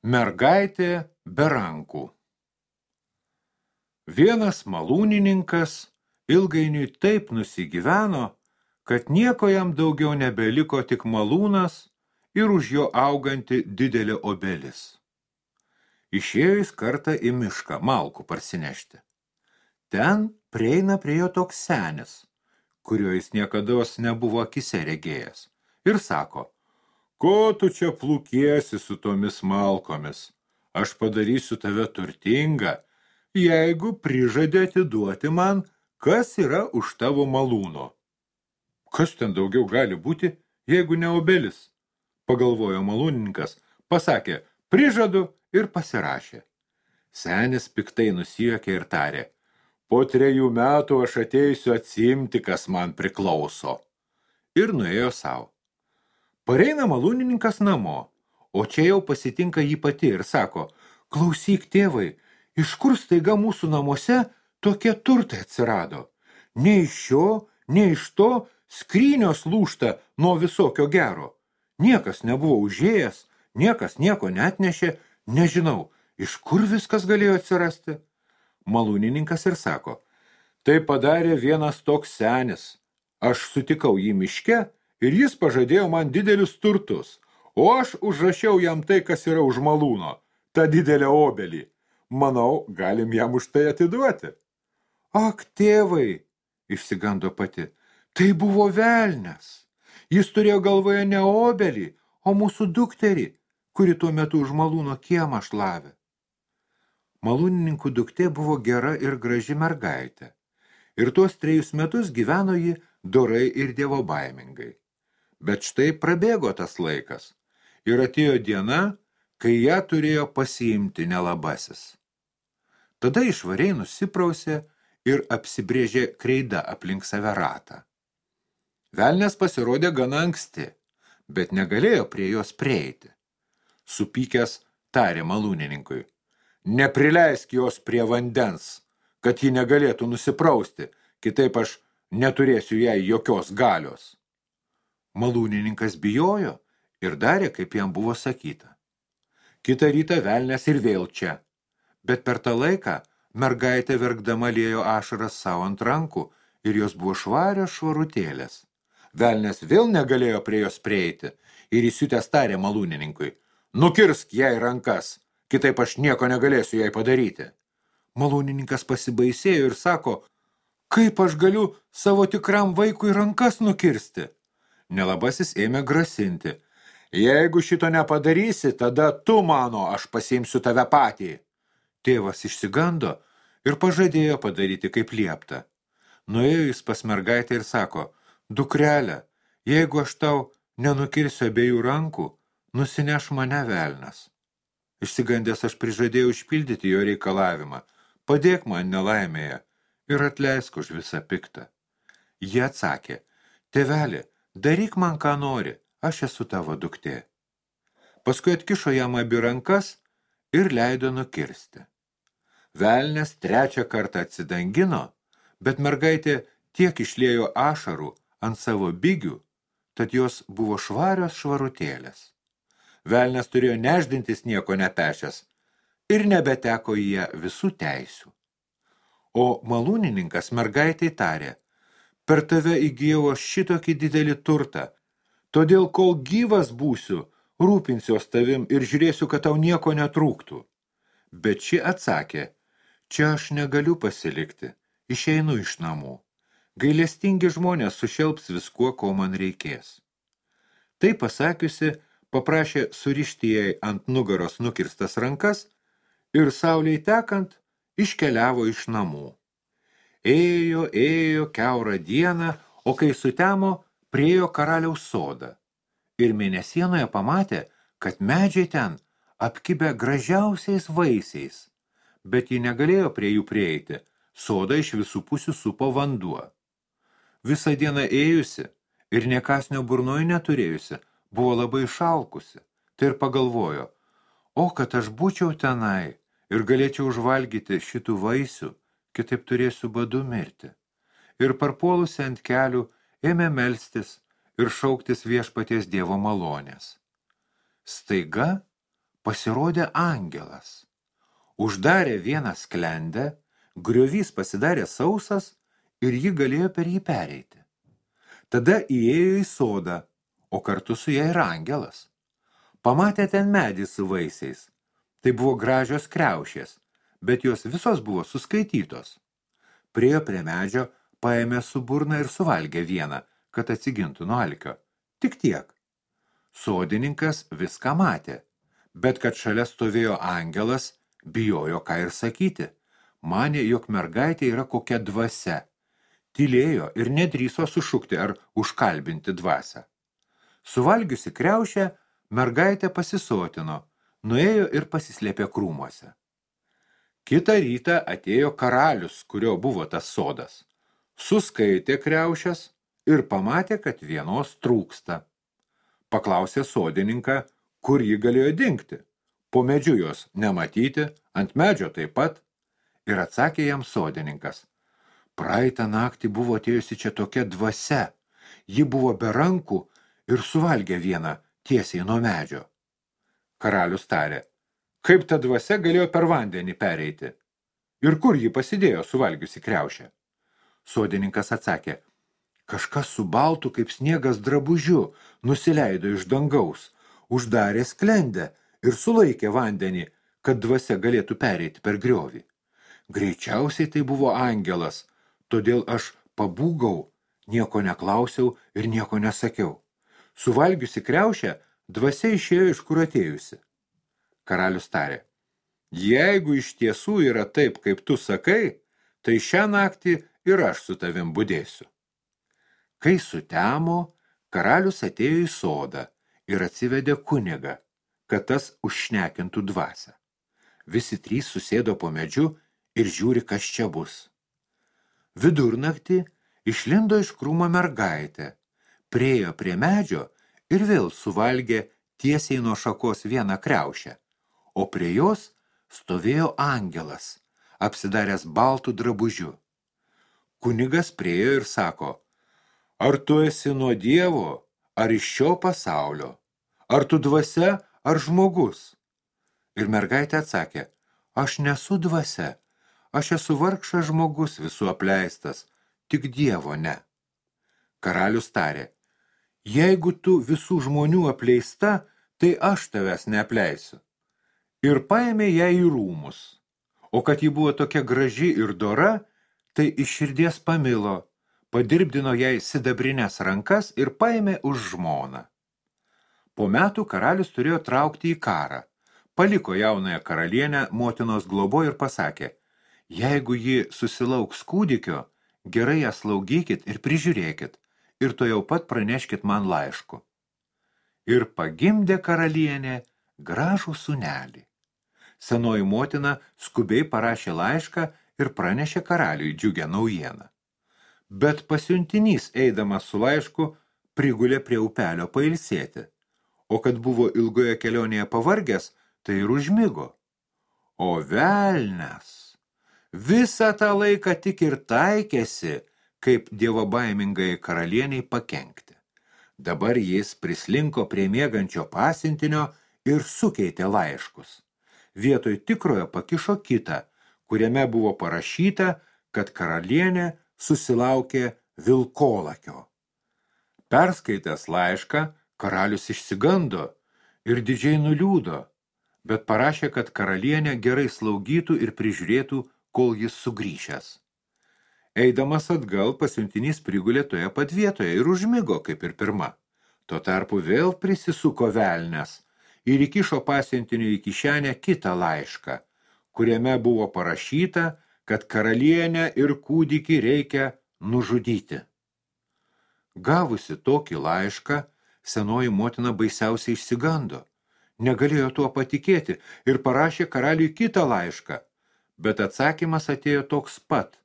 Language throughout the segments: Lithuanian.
Mergaitė be rankų. Vienas malūnininkas ilgainiui taip nusigyveno, kad nieko jam daugiau nebeliko tik malūnas ir už jo auganti didelė obelis. Išėjo jis kartą į mišką malkų parsinešti. Ten prieina prie jo toks senis, kurio jis niekados nebuvo akise regėjęs, ir sako – Ko tu čia plūkiesi su tomis malkomis? Aš padarysiu tave turtingą, jeigu prižadė atiduoti man, kas yra už tavo malūno. Kas ten daugiau gali būti, jeigu ne obelis? Pagalvojo malūnininkas, pasakė, prižadu ir pasirašė. Senis piktai nusijuokė ir tarė, po trejų metų aš ateisiu atsimti, kas man priklauso. Ir nuėjo savo. Pareina malūnininkas namo, o čia jau pasitinka jį pati ir sako, klausyk tėvai, iš kur staiga mūsų namuose tokie turtai atsirado? Ne iš šio, ne iš to skrynios lūšta nuo visokio gero. Niekas nebuvo užėjęs, niekas nieko netnešė, nežinau, iš kur viskas galėjo atsirasti. Malūnininkas ir sako, tai padarė vienas toks senis. Aš sutikau jį miške ir jis pažadėjo man didelius turtus, o aš užrašiau jam tai, kas yra už malūno, tą didelę obelį. Manau, galim jam už tai atiduoti. Ak, tėvai, išsigando pati, tai buvo velnes. Jis turėjo galvoje ne obelį, o mūsų dukterį, kuri tuo metu už malūno kiemą šlavė. Malūnininkų duktė buvo gera ir graži mergaitė. Ir tuos trejus metus gyveno ji dorai ir dievo baimingai. Bet štai prabėgo tas laikas ir atėjo diena, kai ją turėjo pasiimti nelabasis. Tada išvariai nusiprausė ir apsibrėžė kreidą aplink save ratą. Velnės pasirodė gana anksti, bet negalėjo prie jos prieiti. Supykęs tarė malūnininkui, neprileisk jos prie vandens, kad ji negalėtų nusiprausti, kitaip aš neturėsiu jai jokios galios. Malūnininkas bijojo ir darė, kaip jam buvo sakyta. Kita rytą velnės ir vėl čia, bet per tą laiką mergaitė verkdama lėjo ašaras savo ant rankų ir jos buvo švarios švarutėlės. Velnės vėl negalėjo prie jos prieiti ir įsiutęs tarė malūnininkui, nukirsk jai rankas, kitaip aš nieko negalėsiu jai padaryti. Malūnininkas pasibaisėjo ir sako, kaip aš galiu savo tikram vaikui rankas nukirsti? Nelabasis ėmė grasinti. Jeigu šito nepadarysi, tada tu mano, aš pasiimsiu tave patį. Tėvas išsigando ir pažadėjo padaryti kaip liepta. Nuėjo jis pas mergaitę ir sako, dukrelė, jeigu aš tau nenukirsiu abiejų rankų, nusineš mane velnas. Išsigandęs aš prižadėjau išpildyti jo reikalavimą, padėk man nelaimėje ir atleisk už visą piktą. Jie atsakė, tėvelė, daryk man ką nori, aš esu tavo duktė. Paskui atkišo jam abi rankas ir leido nukirsti. Velnes trečią kartą atsidangino, bet mergaitė tiek išlėjo ašarų ant savo bigių, tad jos buvo švarios švarutėlės. Velnes turėjo neždintis nieko nepešęs ir nebeteko jie visų teisių. O malūnininkas mergaitai tarė, per tave įgyjau aš šitokį didelį turtą. Todėl, kol gyvas būsiu, rūpinsiuos tavim ir žiūrėsiu, kad tau nieko netrūktų. Bet ši atsakė, čia aš negaliu pasilikti, išeinu iš namų. Gailestingi žmonės sušelps viskuo, ko man reikės. Tai pasakiusi, paprašė surišti jai ant nugaros nukirstas rankas ir sauliai tekant iškeliavo iš namų. Ėjo, ėjo keurą dieną, o kai sutemo, priejo karaliaus sodą. Ir mėnesienoje pamatė, kad medžiai ten apkibę gražiausiais vaisiais, bet ji negalėjo prie jų prieiti, sodą iš visų pusių supo vanduo. Visą dieną ėjusi ir nekasnio burnoj neturėjusi, buvo labai šalkusi, tai ir pagalvojo, o kad aš būčiau tenai ir galėčiau užvalgyti šitų vaisių, kitaip turėsiu badu mirti. Ir parpuolusi ant kelių ėmė melstis ir šauktis viešpaties dievo malonės. Staiga pasirodė angelas. Uždarė vieną sklendę, griovys pasidarė sausas ir ji galėjo per jį pereiti. Tada įėjo į sodą, o kartu su ją ir angelas. Pamatė ten medį su vaisiais. Tai buvo gražios kriaušės, bet jos visos buvo suskaitytos. Priejo prie medžio, paėmė su burna ir suvalgė vieną, kad atsigintų nuo alkio. Tik tiek. Sodininkas viską matė, bet kad šalia stovėjo angelas, bijojo ką ir sakyti. Manė, jog mergaitė yra kokia dvasia. Tylėjo ir nedryso sušukti ar užkalbinti dvasę. Suvalgiusi kriaušę, mergaitė pasisotino, nuėjo ir pasislėpė krūmuose. Kita rytą atėjo karalius, kurio buvo tas sodas. Suskaitė kriaušės ir pamatė, kad vienos trūksta. Paklausė sodininką, kur ji galėjo dingti. Po medžiu jos nematyti, ant medžio taip pat. Ir atsakė jam sodininkas. Praeitą naktį buvo atėjusi čia tokia dvasia. Ji buvo be rankų ir suvalgė vieną tiesiai nuo medžio. Karalius tarė, kaip ta dvasia galėjo per vandenį pereiti? Ir kur ji pasidėjo suvalgiusi kriaušę? Sodininkas atsakė, kažkas su baltu kaip sniegas drabužiu nusileido iš dangaus, uždarė sklendę ir sulaikė vandenį, kad dvasia galėtų pereiti per griovį. Greičiausiai tai buvo angelas, todėl aš pabūgau, nieko neklausiau ir nieko nesakiau. Suvalgiusi kriaušę, dvasia išėjo iš kur atėjusi. Karalius tarė, jeigu iš tiesų yra taip, kaip tu sakai, tai šią naktį ir aš su tavim budėsiu. Kai sutemo, karalius atėjo į sodą ir atsivedė kunigą, kad tas užšnekintų dvasę. Visi trys susėdo po medžiu ir žiūri, kas čia bus. Vidurnaktį išlindo iš krūmo mergaitė, priejo prie medžio ir vėl suvalgė tiesiai nuo šakos vieną kriaušę, o prie jos stovėjo angelas, apsidaręs baltų drabužiu. Kunigas priejo ir sako, ar tu esi nuo Dievo, ar iš šio pasaulio, ar tu dvasia, ar žmogus? Ir mergaitė atsakė, aš nesu dvasia, aš esu vargšas žmogus visų apleistas, tik Dievo ne. Karalius tarė, jeigu tu visų žmonių apleista, tai aš tavęs neapleisiu. Ir paėmė ją į rūmus. O kad ji buvo tokia graži ir dora, tai iš širdies pamilo, padirbdino jai sidabrinės rankas ir paėmė už žmoną. Po metų karalius turėjo traukti į karą. Paliko jaunąją karalienę motinos globo ir pasakė, jeigu ji susilauks kūdikio, gerai ją slaugykit ir prižiūrėkit, ir to jau pat praneškit man laišku. Ir pagimdė karalienė gražų sunelį. Senoji motina skubiai parašė laišką ir pranešė karaliui džiugę naujieną. Bet pasiuntinys, eidamas su laišku, prigulė prie upelio pailsėti, o kad buvo ilgoje kelionėje pavargęs, tai ir užmigo. O velnes! Visą tą laiką tik ir taikėsi, kaip dievobaimingai karalieniai pakenkti. Dabar jis prislinko prie mėgančio pasintinio ir sukeitė laiškus. Vietoj tikrojo pakišo kitą, kuriame buvo parašyta, kad karalienė susilaukė vilkolakio. Perskaitęs laišką, karalius išsigando ir didžiai nuliūdo, bet parašė, kad karalienė gerai slaugytų ir prižiūrėtų, kol jis sugrįžęs. Eidamas atgal, pasiuntinys prigulė toje pat vietoje ir užmigo, kaip ir pirma. Tuo tarpu vėl prisisuko velnes ir įkišo pasiuntinį į kišenę kitą laišką, kuriame buvo parašyta, kad karalienę ir kūdikį reikia nužudyti. Gavusi tokį laišką, senoji motina baisiausiai išsigando. Negalėjo tuo patikėti ir parašė karaliui kitą laišką, bet atsakymas atėjo toks pat –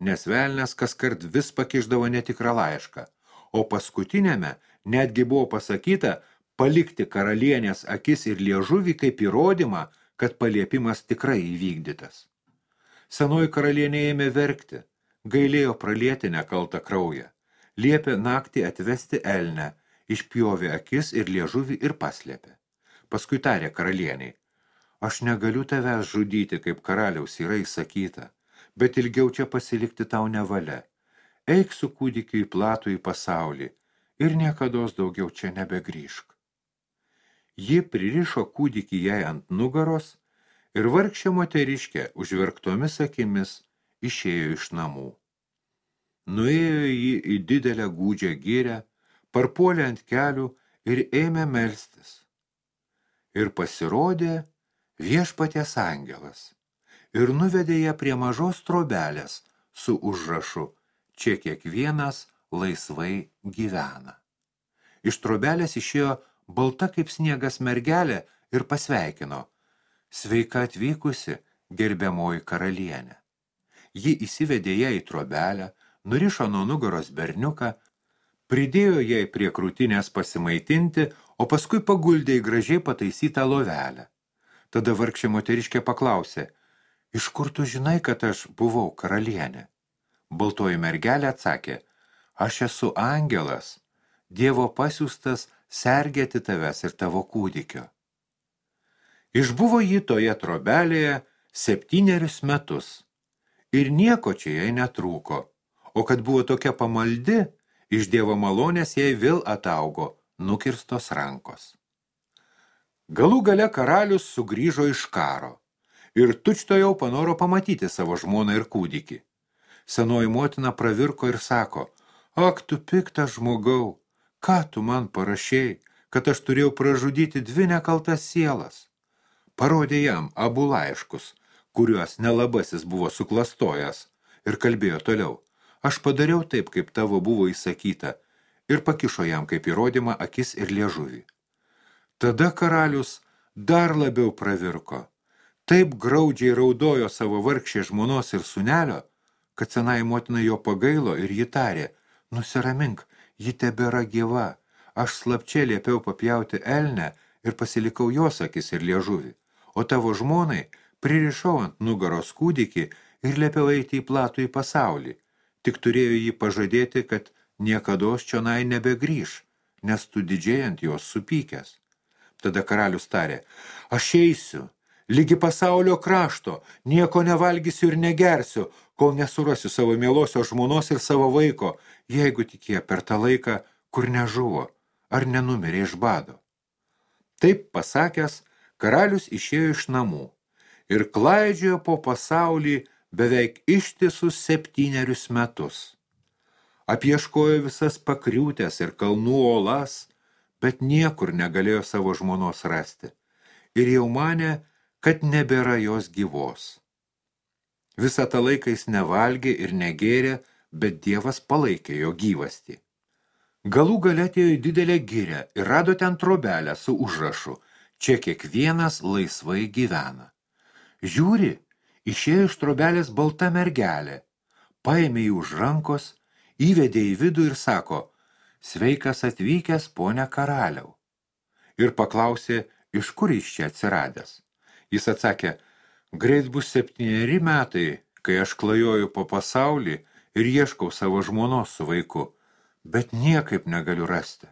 nes velnės kaskart vis pakišdavo netikrą laišką, o paskutinėme netgi buvo pasakyta palikti karalienės akis ir liežuvį kaip įrodymą, kad paliepimas tikrai įvykdytas. Senoji karalienė ėmė verkti, gailėjo pralieti nekaltą kraują, liepė naktį atvesti elnę, išpjovė akis ir liežuvį ir paslėpė. Paskui tarė karalieniai, aš negaliu tavęs žudyti, kaip karaliaus yra įsakyta, bet ilgiau čia pasilikti tau nevalia. Eik su kūdikiu į platų į pasaulį ir niekados daugiau čia nebegrįžk. Ji pririšo kūdikį jai ant nugaros ir vargšė moteriškė užverktomis akimis išėjo iš namų. Nuėjo jį į didelę gūdžią gyrę, parpuolė ant kelių ir ėmė melstis. Ir pasirodė viešpaties angelas ir nuvedė ją prie mažos trobelės su užrašu Čia kiekvienas laisvai gyvena. Iš trobelės išėjo balta kaip sniegas mergelė ir pasveikino. Sveika atvykusi, gerbiamoji karalienė. Ji įsivedė ją į trobelę, nurišo nuo nugaros berniuką, pridėjo jai prie krūtinės pasimaitinti, o paskui paguldė į gražiai pataisytą lovelę. Tada vargšė moteriškė paklausė, iš kur tu žinai, kad aš buvau karalienė? Baltoji mergelė atsakė, aš esu angelas, Dievo pasiūstas sergėti tavęs ir tavo kūdikio. Išbuvo jį toje trobelėje septynerius metus ir nieko čia jai netrūko, o kad buvo tokia pamaldi, iš Dievo malonės jai vėl ataugo nukirstos rankos. Galų gale karalius sugrįžo iš karo ir tučto jau panoro pamatyti savo žmoną ir kūdikį. Senoji motina pravirko ir sako, ak tu piktas žmogau, ką tu man parašėjai, kad aš turėjau pražudyti dvi nekaltas sielas. Parodė jam abu laiškus, kuriuos nelabasis buvo suklastojęs, ir kalbėjo toliau. Aš padariau taip, kaip tavo buvo įsakyta, ir pakišo jam kaip įrodymą akis ir liežuvį. Tada karalius dar labiau pravirko. Taip graudžiai raudojo savo vargšė žmonos ir sunelio, kad senai motina jo pagailo ir ji tarė, nusiramink, ji tebėra gyva. Aš slapčia liepiau papjauti elnę ir pasilikau jos akis ir liežuvį, o tavo žmonai pririšau ant nugaros kūdikį ir liepiau eiti į platų į pasaulį. Tik turėjo jį pažadėti, kad niekados čionai nebegrįž, nes tu didžiai ant jos supykęs. Tada karalius tarė, aš eisiu, lygi pasaulio krašto, nieko nevalgysiu ir negersiu, kol nesurasiu savo mielosios žmonos ir savo vaiko, jeigu tik jie per tą laiką, kur nežuvo, ar nenumirė iš bado. Taip pasakęs, karalius išėjo iš namų ir klaidžiojo po pasaulį beveik ištisus septynerius metus. Apieškojo visas pakriūtės ir kalnų olas, bet niekur negalėjo savo žmonos rasti. Ir jau mane, kad nebėra jos gyvos. Visą tą laiką jis nevalgė ir negėrė, bet Dievas palaikė jo gyvastį. Galų gale atėjo į didelę gyrę ir rado ten trobelę su užrašu, čia kiekvienas laisvai gyvena. Žiūri, išėjo iš trobelės balta mergelė, paėmė jį už rankos, įvedė į vidų ir sako, sveikas atvykęs ponia karaliau. Ir paklausė, iš kur iš čia atsiradęs. Jis atsakė, greit bus septyneri metai, kai aš klajoju po pasaulį ir ieškau savo žmonos su vaiku, bet niekaip negaliu rasti.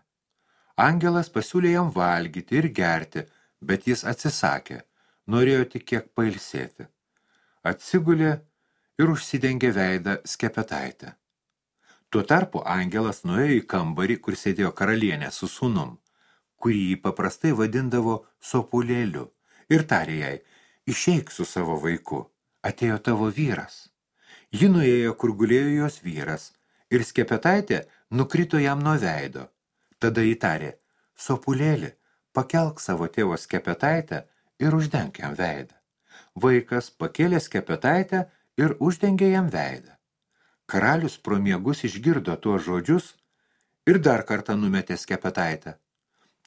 Angelas pasiūlė jam valgyti ir gerti, bet jis atsisakė, norėjo tik kiek pailsėti. Atsigulė ir užsidengė veidą skepetaitę. Tuo tarpu angelas nuėjo į kambarį, kur sėdėjo karalienė su sūnum, kurį paprastai vadindavo sopulėliu, ir tarė jai, išeik su savo vaiku, atėjo tavo vyras. Ji nuėjo, kur gulėjo jos vyras, ir skepetaitė nukrito jam nuo veido. Tada įtarė, sopulėlį, pakelk savo tėvo skepetaitę ir uždenk jam veidą. Vaikas pakėlė skepetaitę ir uždengė jam veidą. Karalius pro miegus išgirdo tuos žodžius ir dar kartą numetė skepetaitę.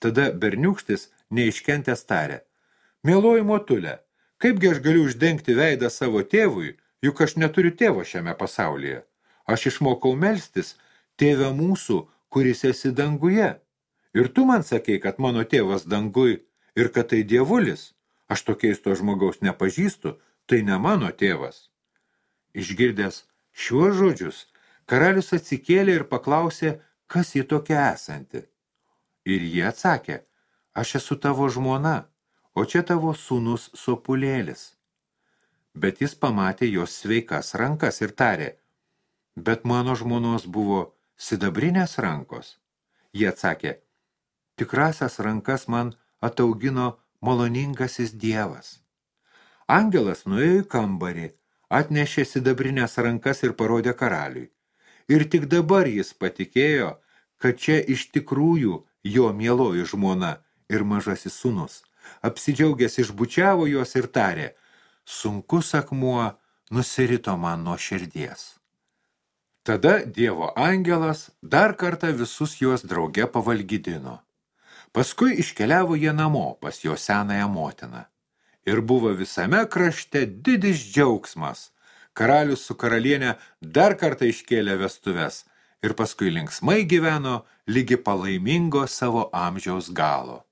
Tada berniukštis neiškentęs tarė, Mėloji motulė, kaipgi aš galiu uždengti veidą savo tėvui, juk aš neturiu tėvo šiame pasaulyje. Aš išmokau melstis, tėve mūsų, kuris esi danguje. Ir tu man sakei, kad mano tėvas dangui ir kad tai dievulis. Aš tokiais to žmogaus nepažįstu, tai ne mano tėvas. Išgirdęs šiuos žodžius, karalius atsikėlė ir paklausė, kas jį tokia esanti. Ir jie atsakė, aš esu tavo žmona, o čia tavo sūnus sopulėlis. Bet jis pamatė jos sveikas rankas ir tarė, bet mano žmonos buvo sidabrinės rankos. Jie atsakė, tikrasias rankas man ataugino maloningasis dievas. Angelas nuėjo į kambarį, atnešė sidabrinės rankas ir parodė karaliui. Ir tik dabar jis patikėjo, kad čia iš tikrųjų jo mieloji žmona ir mažasis sūnus. Apsidžiaugęs išbučiavo juos ir tarė, sunkus akmuo nusirito man nuo širdies. Tada Dievo angelas dar kartą visus juos drauge pavalgydino. Paskui iškeliavo jie namo pas jo senąją motiną. Ir buvo visame krašte didis džiaugsmas. Karalius su karalienė dar kartą iškėlė vestuves ir paskui linksmai gyveno lygi palaimingo savo amžiaus galo.